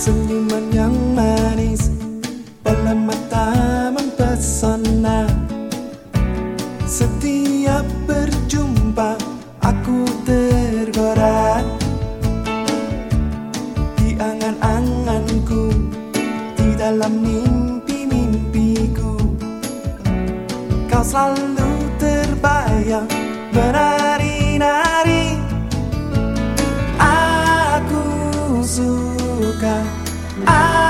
Senyuman yang manis Bola mata mempesona. Setiap berjumpa Aku tergorak. Di angan-anganku Di dalam mimpi-mimpiku Kau selalu terbayang Menari-nari Aku suka lugar. Ah,